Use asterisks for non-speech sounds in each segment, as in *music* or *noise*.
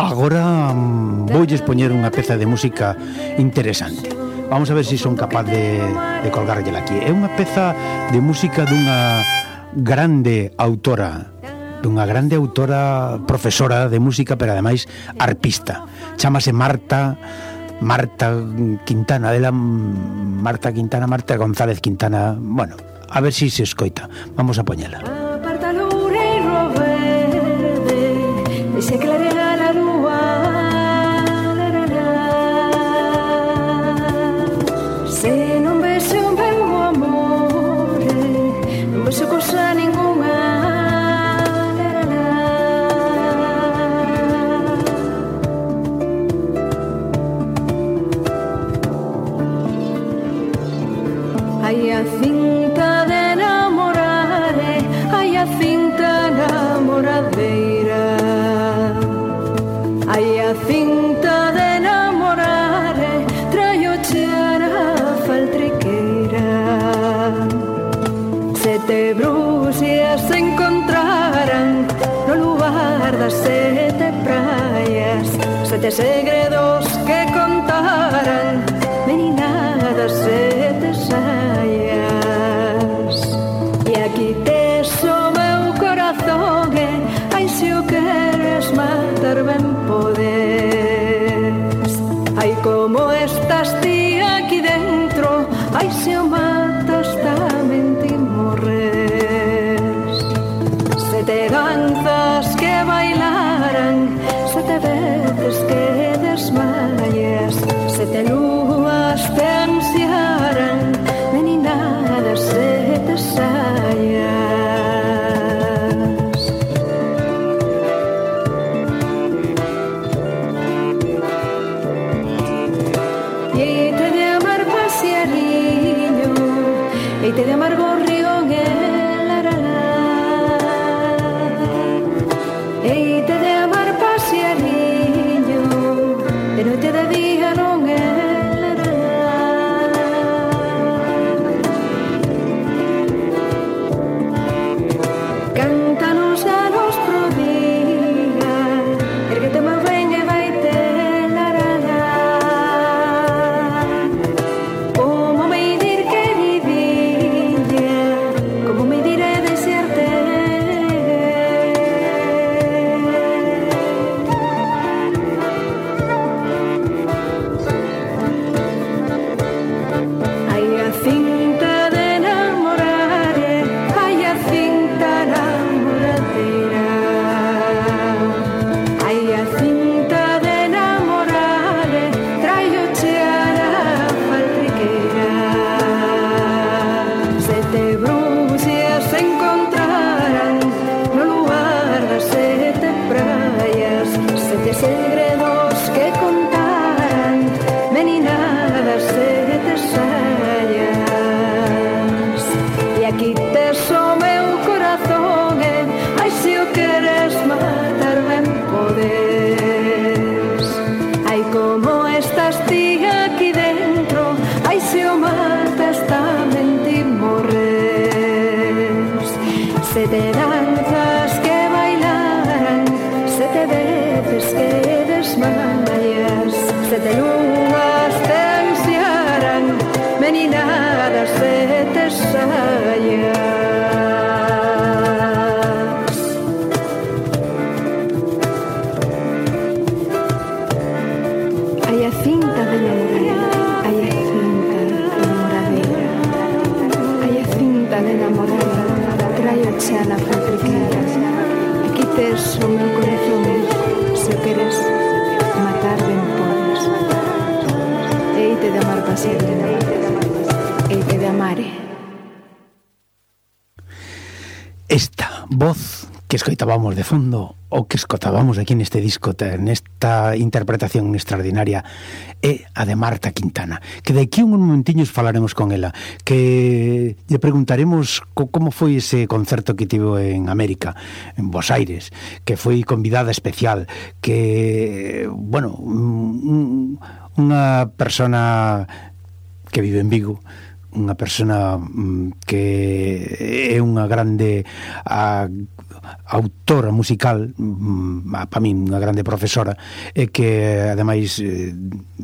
Agora mm, voulles poñer unha peza de música interesante. Vamos a ver se si son capaz de, de colgarllela aquí. É unha peza de música dunha grande autora, dunha grande autora profesora de música, pero ademais arpista. Chámase Marta Marta Quintana, dela mm, Marta Quintana, Marta González Quintana. Bueno, a ver si se escoita. Vamos a poñela. Aparta loureiro verde, ese I assim think escoitábamos de fondo o que escotábamos aquí neste disco esta interpretación extraordinaria é a de Marta Quintana que de aquí un momentiños falaremos con ela que lle preguntaremos co, como foi ese concerto que tivo en América, en Buenos Aires que foi convidada especial que, bueno unha persona que vive en Vigo unha persona mm, que é unha grande a, autora musical mm, para min unha grande profesora e que ademais eh,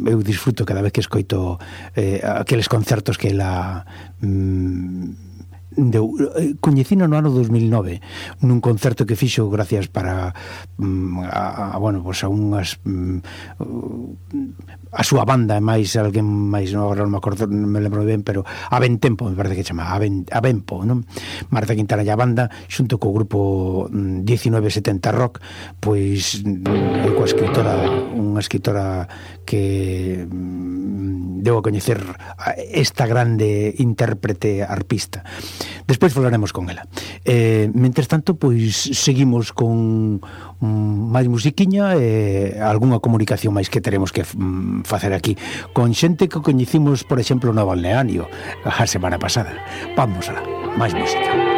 eu disfruto cada vez que escoito eh, aqueles concertos que ela mm, deu, eh, coñecino no ano 2009 nun concerto que fixo gracias para mm, a, a bueno, pues a unhas mm, a súa banda, máis alguén máis, non, agora non me acordo, non me lembro ben, pero a Ben Tempo, me parece que chama, a, ben, a Benpo, non? Marta Quintana e a banda, xunto co grupo mm, 1970 Rock, pois mm, é coa escritora, unha escritora que mm, debo coñecer esta grande intérprete arpista. Despois falaremos con ela. Eh, mentres tanto, pois seguimos con máis musiquiña e eh, algunha comunicación máis que teremos que facer aquí con xente que coñecimos, por exemplo, no balneario a semana pasada. Vamos alá, máis música.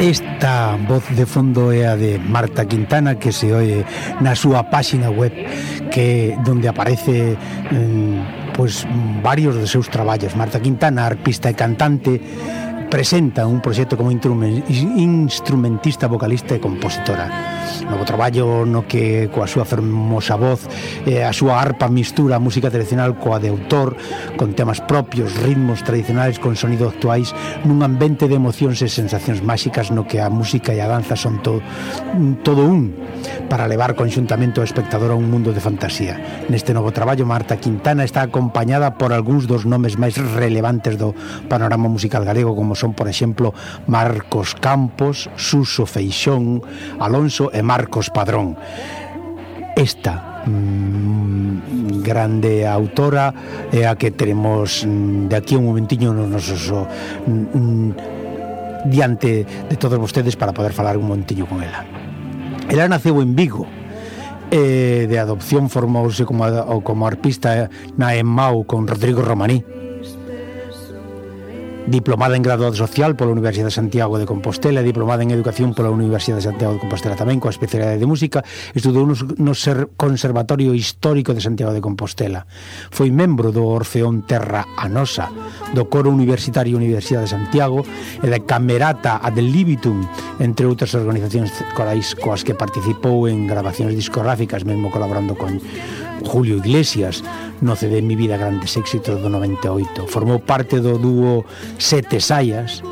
Esta voz de fondo é a de Marta Quintana que se oye na súa páxina web que donde aparece eh, pois varios dos seus traballos. Marta Quintana, arpista e cantante, presenta un proxecto como instrumentista, vocalista e compositora. Novo traballo no que coa súa fermosa voz e a súa arpa mistura a música tradicional coa de autor, con temas propios, ritmos tradicionais con sonidos actuais, nun ambiente de emocións e sensacións máxicas no que a música e a danza son to, todo un para levar conxuntamente o espectador a un mundo de fantasía. Neste novo traballo, Marta Quintana está acompañada por algúns dos nomes máis relevantes do panorama musical galego como son, por exemplo, Marcos Campos, Suso Feixón, Alonso e Marcos Padrón. Esta mmm, grande autora é a que teremos mm, de aquí un momentiño nos nosos mm, mm, diante de todos vostedes para poder falar un momentiño con ela. Ela naceu en Vigo, eh, de adopción formouse como, como arpista na EMAU con Rodrigo Romaní diplomada en graduado social pola Universidade de Santiago de Compostela diplomada en educación pola Universidade de Santiago de Compostela tamén coa especialidade de música, estudou no, no Conservatorio Histórico de Santiago de Compostela. Foi membro do Orfeón Terra Anosa, do Coro Universitario Universidade de Santiago e da Camerata Ad Libitum, entre outras organizacións corais coas que participou en grabacións discográficas, mesmo colaborando con Julio Iglesias no cede mi vida grandes éxitos do 98. Formou parte do dúo Sete Saias,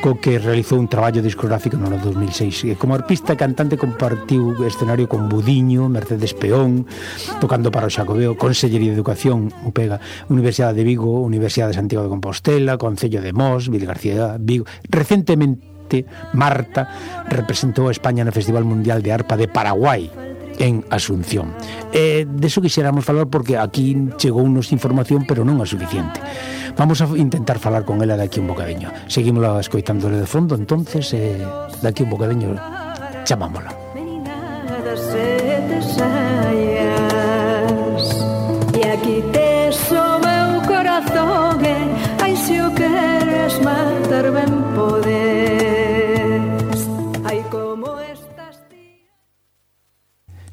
co que realizou un traballo discográfico no ano 2006 e como arpista e cantante compartiu escenario con Budiño, Mercedes Peón tocando para o Xacobeo Consellería de Educación, UPEGA Universidade de Vigo, Universidade de Santiago de Compostela Concello de Mos, Vil García Vigo. Recentemente Marta representou a España no Festival Mundial de Arpa de Paraguai en Asunción. Eh, de eso quixéramos falar porque aquí chegou nos información, pero non a suficiente. Vamos a intentar falar con ela daqui un bocadeño. Seguimos escoitándole de fondo, entonces eh, daqui un bocadeño chamámola. E aquí te o meu corazón, eh? ai se o queres matar ben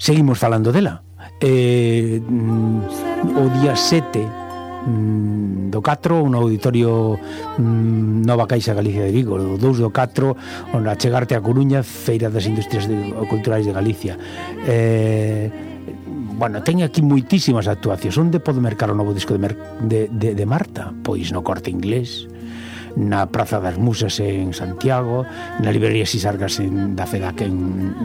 Seguimos falando dela. Eh, mm, o día 7 mm, do 4 un auditorio mm, Nova Caixa Galicia de Vigo o 2 do 4 onde achegarte a Coruña Feira das Industrias de, Culturais de Galicia eh, bueno, ten aquí moitísimas actuacións onde podo mercar o novo disco de, Mer de, de, de Marta? pois no corte inglés na Praza das Musas en Santiago, na librería Sisargas en, da FEDAC en,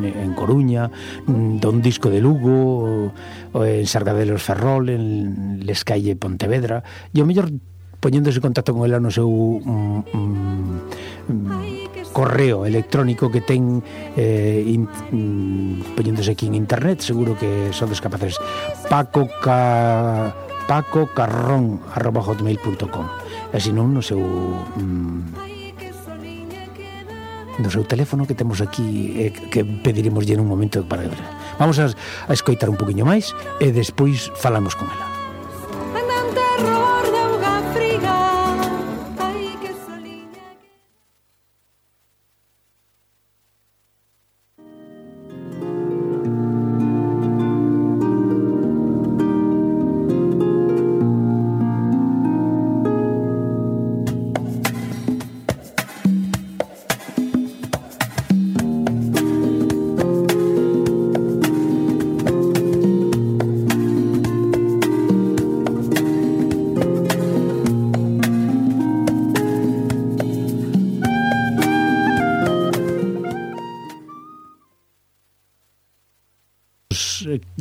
en Coruña, don Disco de Lugo, en Sargadelos Ferrol, en Lescalle Pontevedra, e o mellor poñéndose en contacto con ela no seu mm, mm, correo electrónico que ten eh, in, mm, poñéndose aquí en internet seguro que sodes capaces. Paco Ca pacocarrón.com e senón no seu mm, no seu teléfono que temos aquí eh, que pediremos en un momento para vamos a, a escoitar un poquinho máis e despois falamos con ela.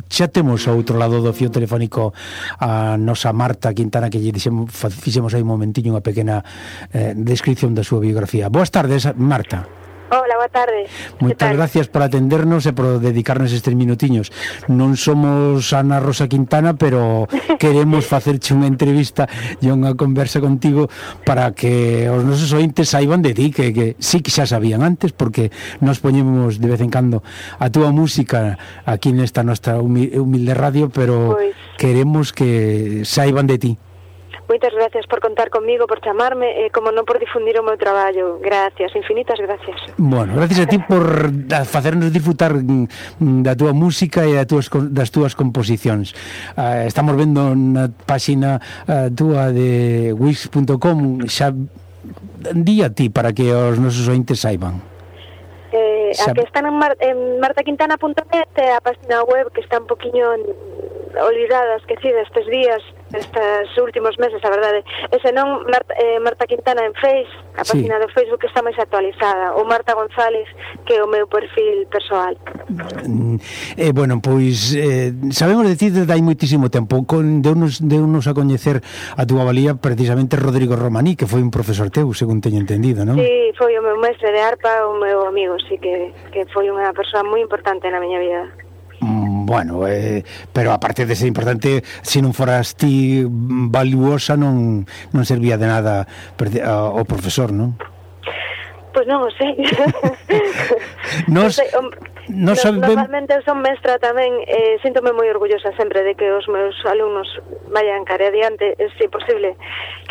xa temos ao outro lado do fio telefónico a nosa Marta Quintana que lle dixemos, fixemos aí un momentiño unha pequena eh, descripción da súa biografía. Boas tardes, Marta. Hola, boa tarde. Moitas gracias por atendernos e por dedicarnos estes minutiños. Non somos Ana Rosa Quintana, pero *laughs* queremos facerche unha entrevista e unha conversa contigo para que os nosos ointes saiban de ti, que, que sí que xa sabían antes, porque nos poñemos de vez en cando a túa música aquí nesta nosa humilde radio, pero pues... queremos que saiban de ti. Moitas gracias por contar comigo, por chamarme e, como non, por difundir o meu traballo. Gracias, infinitas gracias. Bueno, gracias a ti por facernos disfrutar mm, da túa música e das túas, das túas composicións. Uh, estamos vendo na páxina uh, túa de wix.com xa di a ti para que os nosos ointes saiban. Eh, a que están en, mar, en martaquintana.net a página web que está un poquinho en olvidada, esquecida estes días, estes últimos meses, a verdade. E senón Marta, eh, Marta Quintana en Face, a sí. página do Facebook está máis actualizada, ou Marta González, que é o meu perfil persoal. Mm, eh, bueno, pois eh, sabemos ti desde hai moitísimo tempo, con de, unos, de unos a coñecer a túa valía precisamente Rodrigo Romaní, que foi un profesor teu, según teño entendido, non? Sí, foi o meu mestre de arpa, o meu amigo, sí que, que foi unha persoa moi importante na miña vida bueno, eh, pero aparte de ser importante, se non foras ti valuosa non, non servía de nada o profesor, non? Pois pues non o sei. *laughs* Nos, non sei. No sabe... Normalmente eu son mestra tamén eh, Síntome moi orgullosa sempre de que os meus alumnos Vayan care adiante Se si posible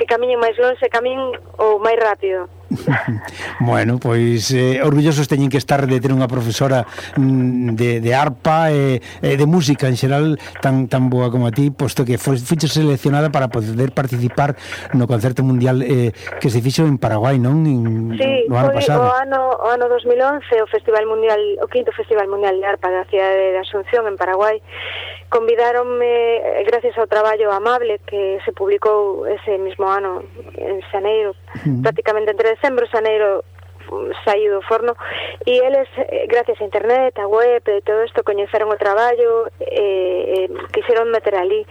Que camiñen máis longe, camiñen ou máis rápido *laughs* bueno, pois eh, orgullosos teñen que estar de ter unha profesora mm, de, de arpa e eh, de música en xeral tan tan boa como a ti, posto que fuiste seleccionada para poder participar no concerto mundial eh, que se fixo en Paraguai, non? En, sí, no ano pasado. o ano, o ano 2011 o Festival Mundial, o quinto Festival Mundial de Arpa da cidade de Asunción en Paraguai convidáronme eh, gracias ao traballo Amable que se publicou ese mismo ano en Xaneiro, mm. prácticamente entre decembro e Xaneiro mm, saído do forno e eles, eh, gracias a internet, a web e todo isto, coñeceron o traballo e, e quixeron meter ali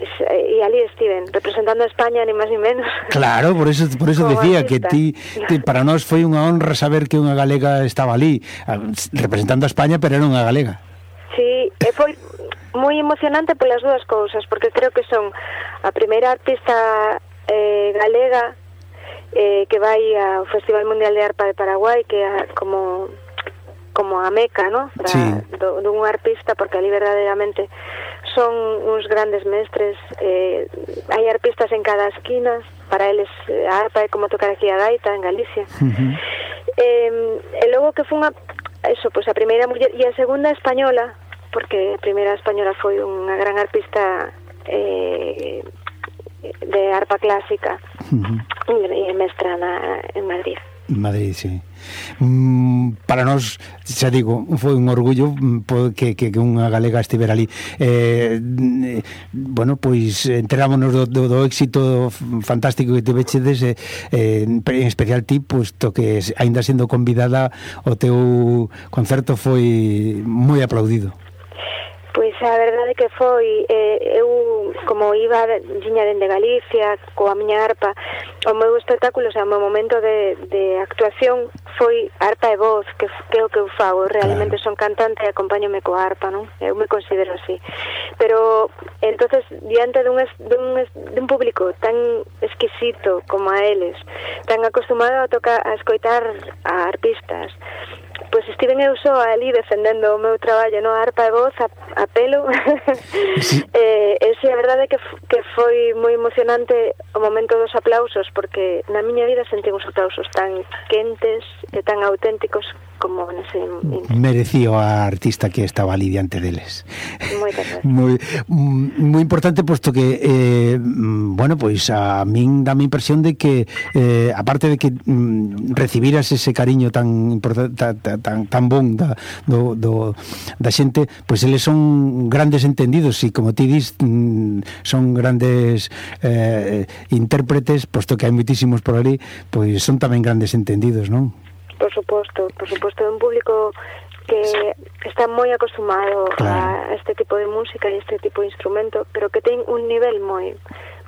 e ali estiven, representando a España ni máis ni menos. Claro, por eso por eso decía artista. que ti, ti para nós foi unha honra saber que unha galega estaba ali ah, representando a España, pero era unha galega. Sí, e foi moi emocionante polas dúas cousas, porque creo que son a primeira artista eh, galega eh, que vai ao Festival Mundial de Arpa de Paraguai, que é como como a meca, ¿no? Para, sí. do, dun arpista, porque ali verdadeiramente son uns grandes mestres, eh, hai arpistas en cada esquina, para eles a arpa é como tocar aquí a gaita en Galicia. Uh -huh. eh, e logo que fun a, eso, pues a primeira muller, e a segunda española, porque a primeira española foi unha gran arpista eh, de arpa clásica uh -huh. e mestra na, en Madrid. Madrid, sí. Mm, para nós, xa digo, foi un orgullo mm, que, que, que unha galega estivera ali. Eh, mm, bueno, pois enterámonos do, do, do éxito fantástico que te vechedes, eh, en especial ti, posto que aínda sendo convidada o teu concerto foi moi aplaudido. Pois a verdade que foi eh, eu como iba viña dende Galicia coa miña arpa o meu espectáculo, o sea, o meu momento de, de actuación foi arpa e voz que, que é o que eu fago realmente claro. son cantante e acompáñome coa arpa non? eu me considero así pero entonces diante dun, es, dun, es, dun público tan exquisito como a eles tan acostumado a tocar a escoitar a arpistas Pois estiven eu só ali defendendo o meu traballo no arpa e voz a, a pelo. *laughs* Sí. *laughs* eh, e si, a verdade que, que foi moi emocionante o momento dos aplausos, porque na miña vida sentimos aplausos tan quentes e tan auténticos como nese merecía a artista que estaba ali diante deles. moi, *laughs* moi mm, importante posto que eh, mm, bueno, pois a min dame impresión de que eh, aparte de que mm, recibiras ese cariño tan tan tan, tan bon da do, do da xente, pois eles son grandes entendidos e como ti dis mm, son grandes eh, eh intérpretes, posto que hai moitísimos por ali, pois son tamén grandes entendidos, non? por suposto, por suposto, é un público que está moi acostumado claro. a este tipo de música e este tipo de instrumento, pero que ten un nivel moi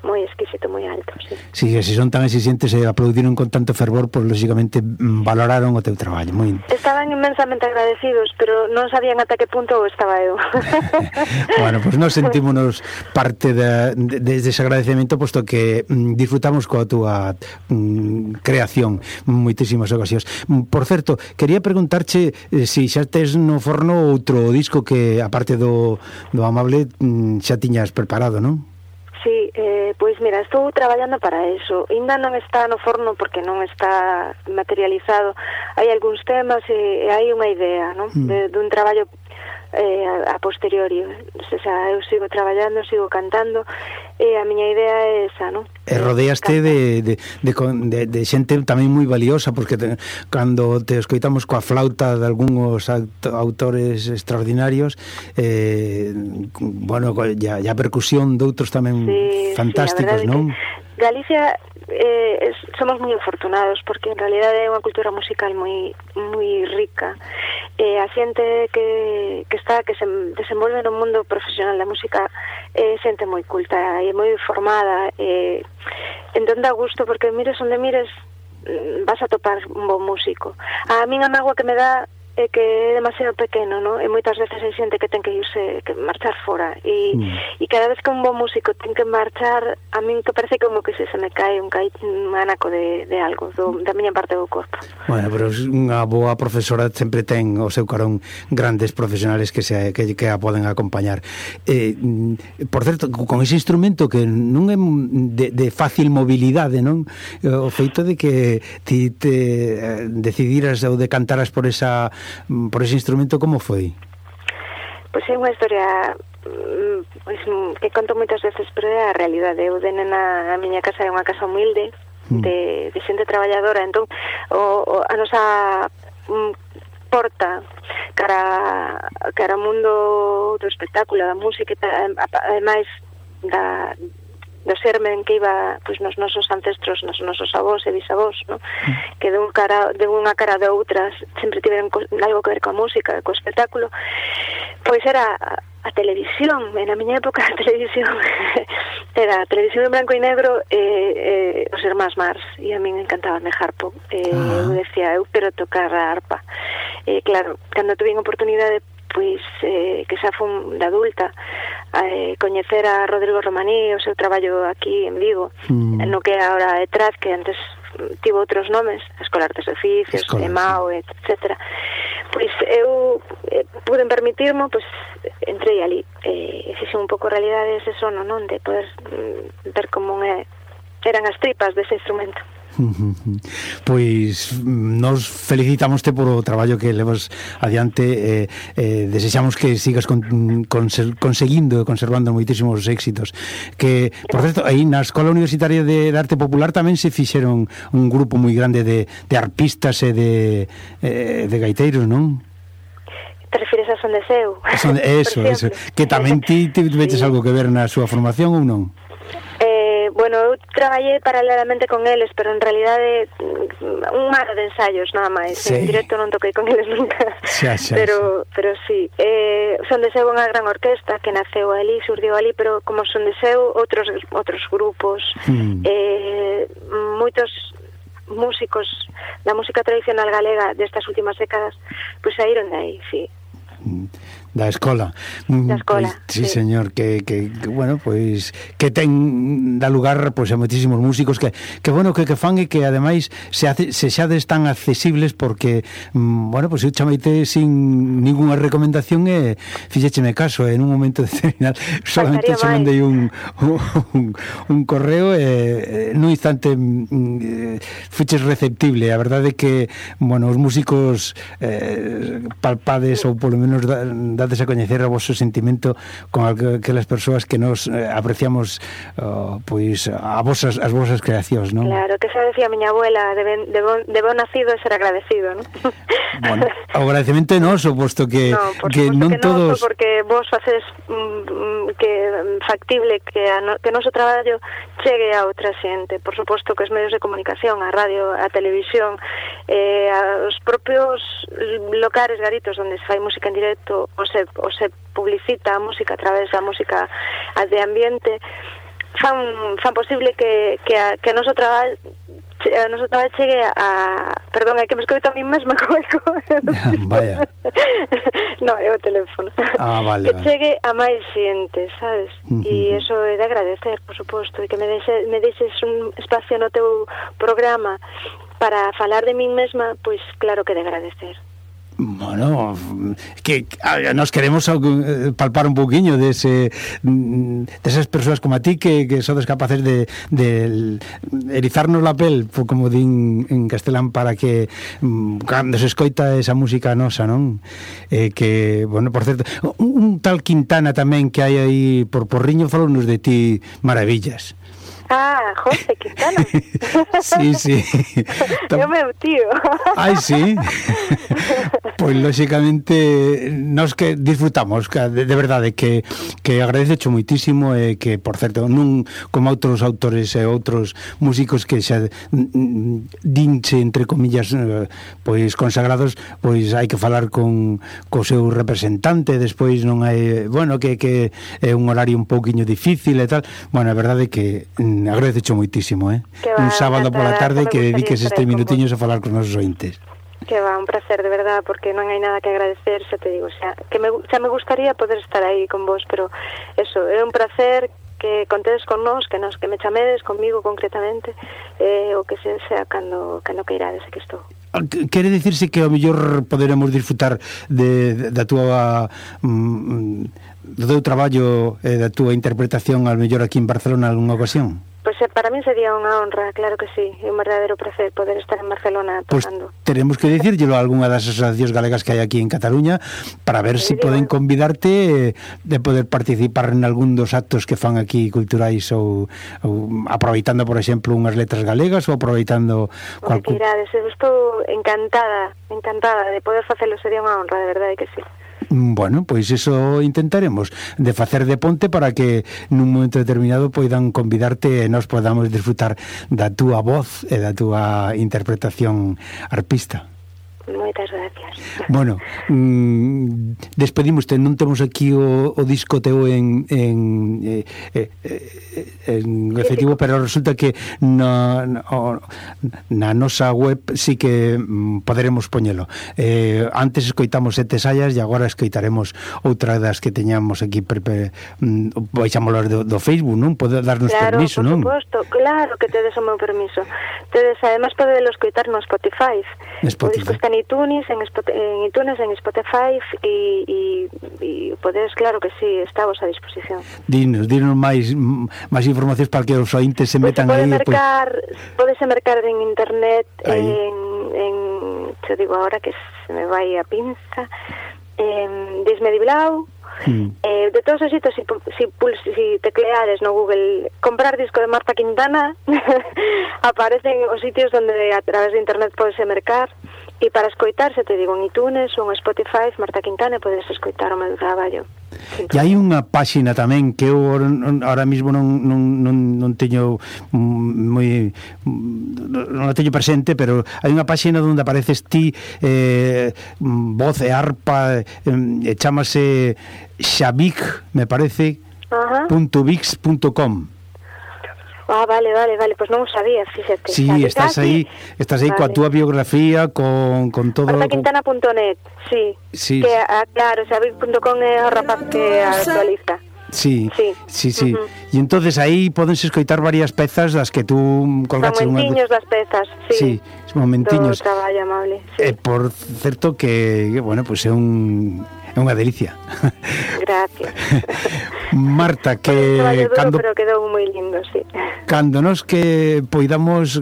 moi exquisito, moi alto. Sí, sí se son tan exigentes e eh, aplaudiron con tanto fervor, pois pues, lógicamente mm, valoraron o teu traballo. Moi... Estaban inmensamente agradecidos, pero non sabían ata que punto estaba eu. *laughs* *laughs* bueno, pois pues nos sentímonos parte de, de, de ese agradecemento, posto que mm, disfrutamos coa túa mm, creación moitísimas ocasións. Mm, por certo, quería preguntarche eh, se si xa tes no forno outro disco que, aparte do, do Amable, mm, xa tiñas preparado, non? Sí, eh, pois mira, estou traballando para eso. Ainda non está no forno porque non está materializado. Hai algúns temas e, e hai unha idea, non? Mm. De, dun traballo eh, a, a posteriori. O sea, eu sigo traballando, sigo cantando e a miña idea é esa, non? E rodeaste de, de, de, de, de xente tamén moi valiosa porque te, cando te escoitamos coa flauta de algúns autores extraordinarios eh, bueno, ya, ya percusión de outros tamén sí, fantásticos, sí, non? Que Galicia eh, somos moi afortunados porque en realidad é unha cultura musical moi moi rica. Eh, a que, que está que se desenvolve no mundo profesional da música é eh, xente moi culta e moi formada. Eh, entón dá gusto porque mires onde mires mm, vas a topar un bon músico. A min a mágoa que me dá é que é demasiado pequeno, non? E moitas veces hai xente que ten que irse, que marchar fora. E, mm. e cada vez que un bon músico ten que marchar, a min que parece como que se, se me cae un, cae un anaco de, de algo, do, da miña parte do corpo. Bueno, pero unha boa profesora sempre ten o seu carón grandes profesionales que se que, que a poden acompañar. Eh, mm, por certo, con ese instrumento que non é de, de fácil mobilidade, non? Eh, o feito de que ti te eh, decidiras ou decantaras por esa Mm, por ese instrumento, como foi? Pois é unha historia pois, que conto moitas veces, pero é a realidade. Eu de nena, a miña casa é unha casa humilde, de, de xente traballadora, entón o, o, a nosa porta cara, cara ao mundo do espectáculo, da música, ademais da, do sermen que iba pois nos nosos ancestros, nos nosos avós e bisavós, no? que de, un cara, de unha cara de outras sempre tiveron algo que ver coa música, co espectáculo, pois era a televisión, en a miña época *laughs* a televisión *laughs* era a televisión en branco e negro e, eh, eh, os irmáns Mars e a min encantaba me harpo eh, ah. uh -huh. eu decía, eu quero tocar a arpa eh, claro, cando tuve oportunidade pois eh, que xa fun de adulta eh, coñecer a Rodrigo Romaní o seu traballo aquí en Vigo mm. no que ahora é Trad que antes tivo outros nomes Escola Artes Oficios, Escola, EMAO, sí. etc pois eu eh, pude permitirmo pois entrei ali eh, e fixen un pouco realidade ese sono non de poder mm, ver como é, eran as tripas dese instrumento *laughs* Pois mm, nos felicitamoste por o traballo que levas adiante e eh, eh, desexamos que sigas con, mm, con, conseguindo e conservando moitísimos éxitos que, por certo, aí na Escola Universitaria de, de Arte Popular tamén se fixeron un grupo moi grande de, de arpistas e de, eh, de gaiteiros, non? te refires a Son de Seu. Son, *laughs* eso, eso. Que tamén ti, ti *laughs* veches sí. algo que ver na súa formación ou non? Eh, bueno, eu traballei paralelamente con eles, pero en realidade mm, un mar de ensaios nada máis. Sí. En directo non toquei con *laughs* eles nunca. Xa, xa, pero, pero sí. Eh, son de seu unha gran orquesta que naceu ali, surdiu ali, pero como son de seu outros outros grupos, mm. eh, moitos músicos da música tradicional galega destas últimas décadas, pois pues, saíron de aí, sí. Mm da escola. Mm, da escola. Pues, sí, sí, señor, que, que, que bueno, pois que ten da lugar pois a moitísimos músicos que que bueno que que fan e que ademais se hace, se xades tan accesibles porque mm, bueno, pois eu chameite sin ningunha recomendación e fixécheme caso en un momento *laughs* determinado solamente che mandei un, un, un correo e nun instante mm, eh, fuches receptible. A verdade é que bueno, os músicos eh, palpades ou polo menos da, da dades a coñecer o vosso sentimento con aquelas persoas que nos eh, apreciamos uh, pois a vosas as vosas creacións, non? Claro, que xa decía a miña abuela, de, ben, de, bon, de bon nacido ser agradecido, non? *laughs* Bueno, o agradecemento é noso, posto que, no, por que non que todos... Noso, porque vos facedes mm, mm, que factible que, a no, que noso traballo chegue a outra xente. Por suposto que os medios de comunicación, a radio, a televisión, eh, aos propios locais garitos onde se fai música en directo, os se, o se publicita a música a través da música a de ambiente fan, fan posible que, que, a, que a noso traballo a noso traballo chegue a... Perdón, é que me escoito a mí mesma *laughs* co eco. *laughs* Vaya. *laughs* no, é o teléfono. Ah, vale, que vale. chegue a máis xente, sabes? Uh -huh. E iso é de agradecer, por suposto, e que me, deixe, me deixes un espacio no teu programa para falar de min mesma, pois claro que de agradecer. Bueno, que a, nos queremos eh, palpar un poquinho dese, desas persoas como a ti que, que sodes capaces de, de erizarnos la pel, como din en castelán, para que mm, cando se escoita esa música nosa, non? Eh, que, bueno, por certo, un, un tal Quintana tamén que hai aí por Porriño falou nos de ti maravillas. Ah, José Quintana. *laughs* sí, sí. Eu meu tío. Ai, sí. pois, lógicamente nos que disfrutamos, que, de, de verdade, que, que agradececho moitísimo e eh, que, por certo, nun como outros autores e outros músicos que xa dinche, entre comillas, eh, pois consagrados, pois hai que falar con co seu representante, despois non hai... Bueno, que, que é un horario un pouquiño difícil e tal. Bueno, a verdade que... Mm, agradecho moitísimo, eh? Un sábado pola tarde que dediques este minutiños a falar con os ointes. Que va, un placer, de verdad, porque non hai nada que agradecer, xa te digo, xa, que me, xa me gustaría poder estar aí con vos, pero eso, é un placer que contedes con nós, que nos que me chamedes comigo concretamente, eh, o que se sea cando, cando ah, que irades que estou. Quere dicirse que ao mellor poderemos disfrutar de, de, da túa mm, mm, do teu traballo e eh, da túa interpretación ao mellor aquí en Barcelona algunha ocasión? Pois pues, eh, para min sería unha honra, claro que sí, é un verdadeiro placer poder estar en Barcelona tocando. Pues teremos que dicirllelo a algunha das asociacións galegas que hai aquí en Cataluña para ver se si poden convidarte eh, de poder participar en algún dos actos que fan aquí culturais ou, ou aproveitando, por exemplo, unhas letras galegas ou aproveitando cualquier... Irades, eu estou encantada, encantada de poder facelo, sería unha honra, de verdade que sí. Bueno, pois iso intentaremos de facer de ponte para que nun momento determinado poidan convidarte e nos podamos disfrutar da túa voz e da túa interpretación arpista. Moitas gracias. Bueno, mmm, despedimoste, non temos aquí o, o disco teu en, en, eh, eh, eh en efectivo, pero resulta que na, na, na nosa web sí que mm, poderemos poñelo. Eh, antes escoitamos sete sayas e agora escoitaremos outra das que teñamos aquí pre, pre, mm, baixámolas do, do Facebook, non? Pode darnos claro, permiso, non? Claro, por suposto, claro que tedes o meu permiso. Tedes, además, podedes escoitar no Spotify. Spotify en iTunes, en, en iTunes, en Spotify e, e, e podes, claro que sí, estamos a disposición. Dinos, dinos máis máis informacións para que os ointes se pois metan pues se pode aí. Pois- mercar, pues... Podese mercar en internet, ahí. en, en, te digo ahora que se me vai a pinza, en Dismediblau, Mm. Eh, de todos os sitios, si, si, si tecleares no Google comprar disco de Marta Quintana, *laughs* aparecen os sitios onde a través de internet podes mercar. E para escoitar, se te digo, en iTunes ou en Spotify, Marta Quintana, podes escoitar o meu traballo. E hai unha páxina tamén que eu ahora mismo non, non, non, non teño mm, moi mm, non a teño presente, pero hai unha páxina onde apareces ti eh, mm, voz e arpa eh, eh chamase xavic, me parece, uh -huh. .vix.com Ah, vale, vale, vale, pois pues non o sabía, fíxate. Ah, sí, estás aí, estás aí vale. coa túa biografía, con, con todo... Hortaquintana.net, sí. sí. Que, ah, claro, xavi.com é o rapaz que actualiza. Sí, sí, sí, sí. Uh -huh. E entonces aí podense escoitar varias pezas das que tú colgaches unha... Momentiños das pezas, sí. Sí, momentiños. Todo traballo amable, sí. Eh, por certo que, bueno, pues é un é unha delicia. Gracias. *laughs* Marta, que duro, cando pero quedou moi lindo, sí. Cando nos que poidamos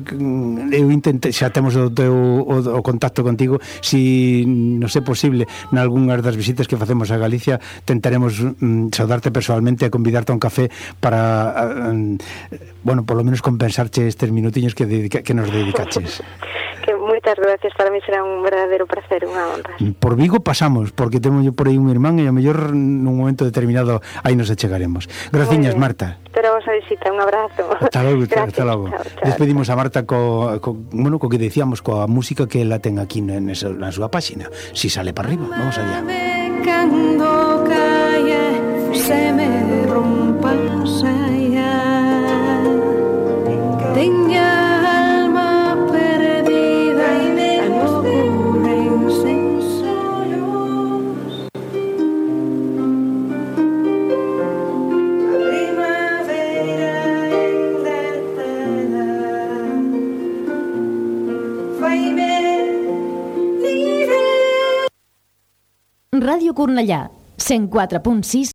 eu intente xa temos o teu o, o contacto contigo, si nos é posible nalgúnas das visitas que facemos a Galicia, tentaremos mm, saudarte personalmente e convidarte a un café para ah, mm, bueno, polo menos compensarche estes minutiños que dedica, que nos dedicaches. *laughs* moitas gracias, para mí será un verdadeiro placer, unha honra. Mm, por Vigo pasamos, porque temos por aí un irmán e a mellor nun momento determinado aí nos achegaremos. Graciñas, Marta. Pero vos a visita, un abrazo. Hasta logo, gracias, hasta logo. Chao, chao. Despedimos a Marta co, co, bueno, co que decíamos, coa música que ela ten aquí en esa, na súa páxina. Si sale para arriba, vamos allá. Cando calle se me rompa saia Teña Ràdio Cornellà, 104.6